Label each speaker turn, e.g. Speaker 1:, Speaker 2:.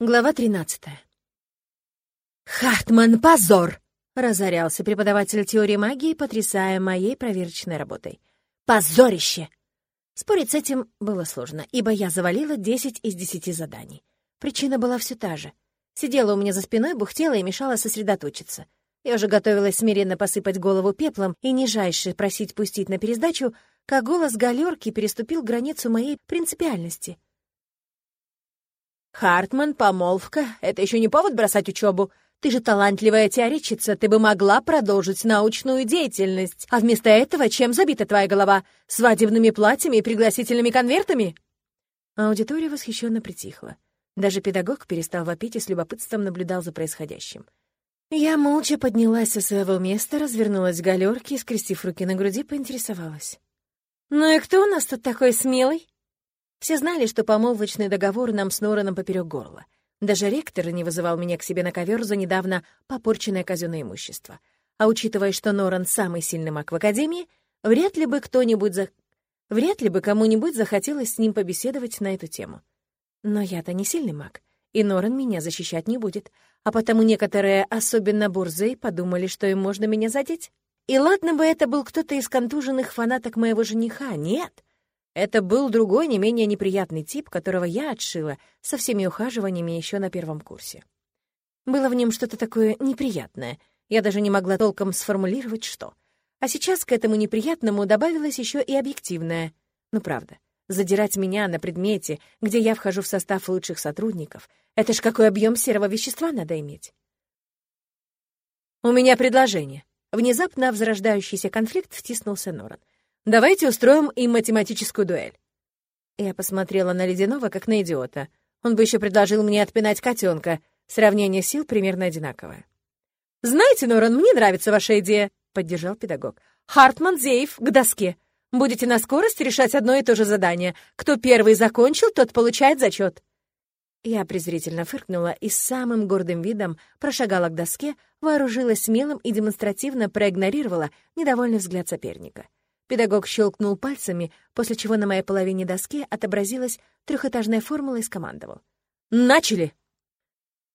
Speaker 1: Глава 13. «Хартман, позор!» — разорялся преподаватель теории магии, потрясая моей проверочной работой. «Позорище!» Спорить с этим было сложно, ибо я завалила 10 из 10 заданий. Причина была все та же. Сидела у меня за спиной, бухтела и мешала сосредоточиться. Я уже готовилась смиренно посыпать голову пеплом и нижайше просить пустить на пересдачу, как голос галерки переступил границу моей принципиальности — «Хартман, помолвка — это еще не повод бросать учебу. Ты же талантливая теоретчица, ты бы могла продолжить научную деятельность. А вместо этого чем забита твоя голова? Свадебными платьями и пригласительными конвертами?» Аудитория восхищенно притихла. Даже педагог перестал вопить и с любопытством наблюдал за происходящим. Я молча поднялась со своего места, развернулась к галерке и, скрестив руки на груди, поинтересовалась. «Ну и кто у нас тут такой смелый?» Все знали, что помолвочный договор нам с Нораном поперек горла. Даже ректор не вызывал меня к себе на ковер за недавно попорченное казенное имущество. А учитывая, что Норан самый сильный маг в Академии, вряд ли бы кто-нибудь за... Вряд ли бы кому-нибудь захотелось с ним побеседовать на эту тему. Но я-то не сильный маг, и Норан меня защищать не будет, а потому некоторые, особенно бурзы, подумали, что им можно меня задеть. И ладно бы это был кто-то из контуженных фанаток моего жениха, нет — это был другой, не менее неприятный тип, которого я отшила со всеми ухаживаниями еще на первом курсе. Было в нем что-то такое неприятное. Я даже не могла толком сформулировать, что. А сейчас к этому неприятному добавилось еще и объективное. Ну, правда, задирать меня на предмете, где я вхожу в состав лучших сотрудников, это ж какой объем серого вещества надо иметь. «У меня предложение». Внезапно в зарождающийся конфликт втиснулся Норан. Давайте устроим им математическую дуэль». Я посмотрела на Ледяного, как на идиота. Он бы еще предложил мне отпинать котенка. Сравнение сил примерно одинаковое. «Знаете, Норан, мне нравится ваша идея», — поддержал педагог. «Хартман, Зеев, к доске. Будете на скорость решать одно и то же задание. Кто первый закончил, тот получает зачет». Я презрительно фыркнула и с самым гордым видом прошагала к доске, вооружилась смелым и демонстративно проигнорировала недовольный взгляд соперника. Педагог щелкнул пальцами, после чего на моей половине доски отобразилась трехэтажная формула и скомандовал. «Начали!»